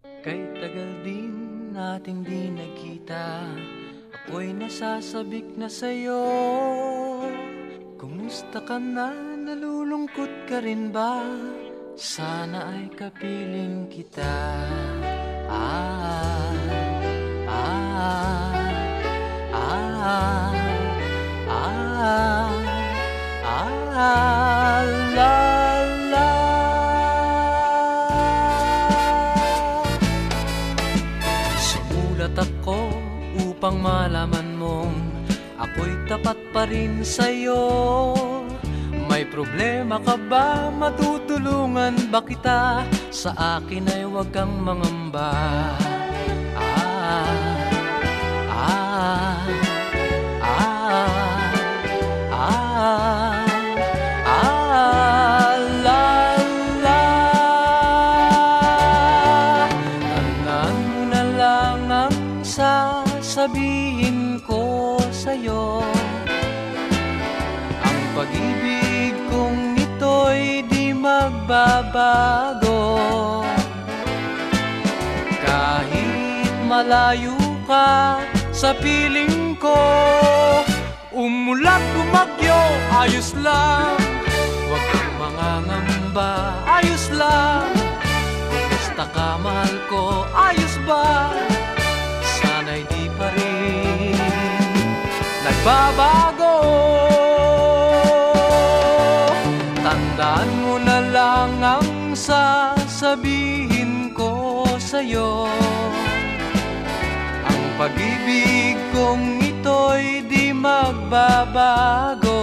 Kay tagal din nating di nagkita Ako'y nasasabik na sa'yo Kumusta ka na? Nalulungkot ka rin ba? Sana ay kapiling kita Sumulat ako upang malaman mong ako'y tapat pa rin sa'yo. May problema ka ba? Matutulungan ba kita? Sa akin ay huwag kang mangamba. Ah, sasabihin ko sa'yo Ang pag-ibig kong ito'y di magbabago. Kahit malayo ka sa piling ko Umulat bumagyo, ayos lang. Huwag kang mangangamba, ayos lang nagbabago Tandaan mo na lang ang sasabihin ko sa'yo. Ang pag-ibig kong ito'y di magbabago.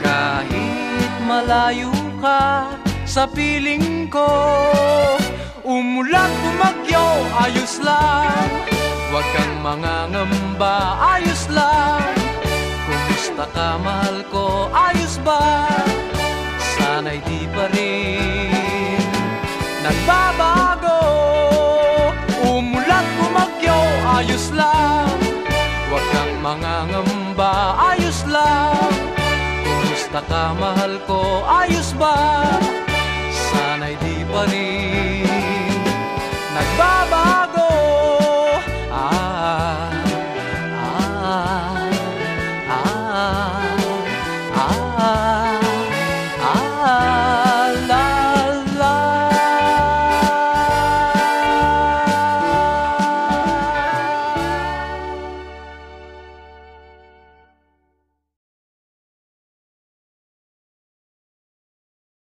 Kahit malayo ka sa piling ko Umulat bumagyo, ayos lang Huwag kang mangangamba, ayos lang. Kumusta ka, mahal ko, ayos ba? Sana'y di pa rin nagbabago. Umulat bumagyo, ayos lang. Huwag kang mangangamba, ayos lang. Kumusta ka mahal ko, ayos ba? Sana'y di pa rin nagbabago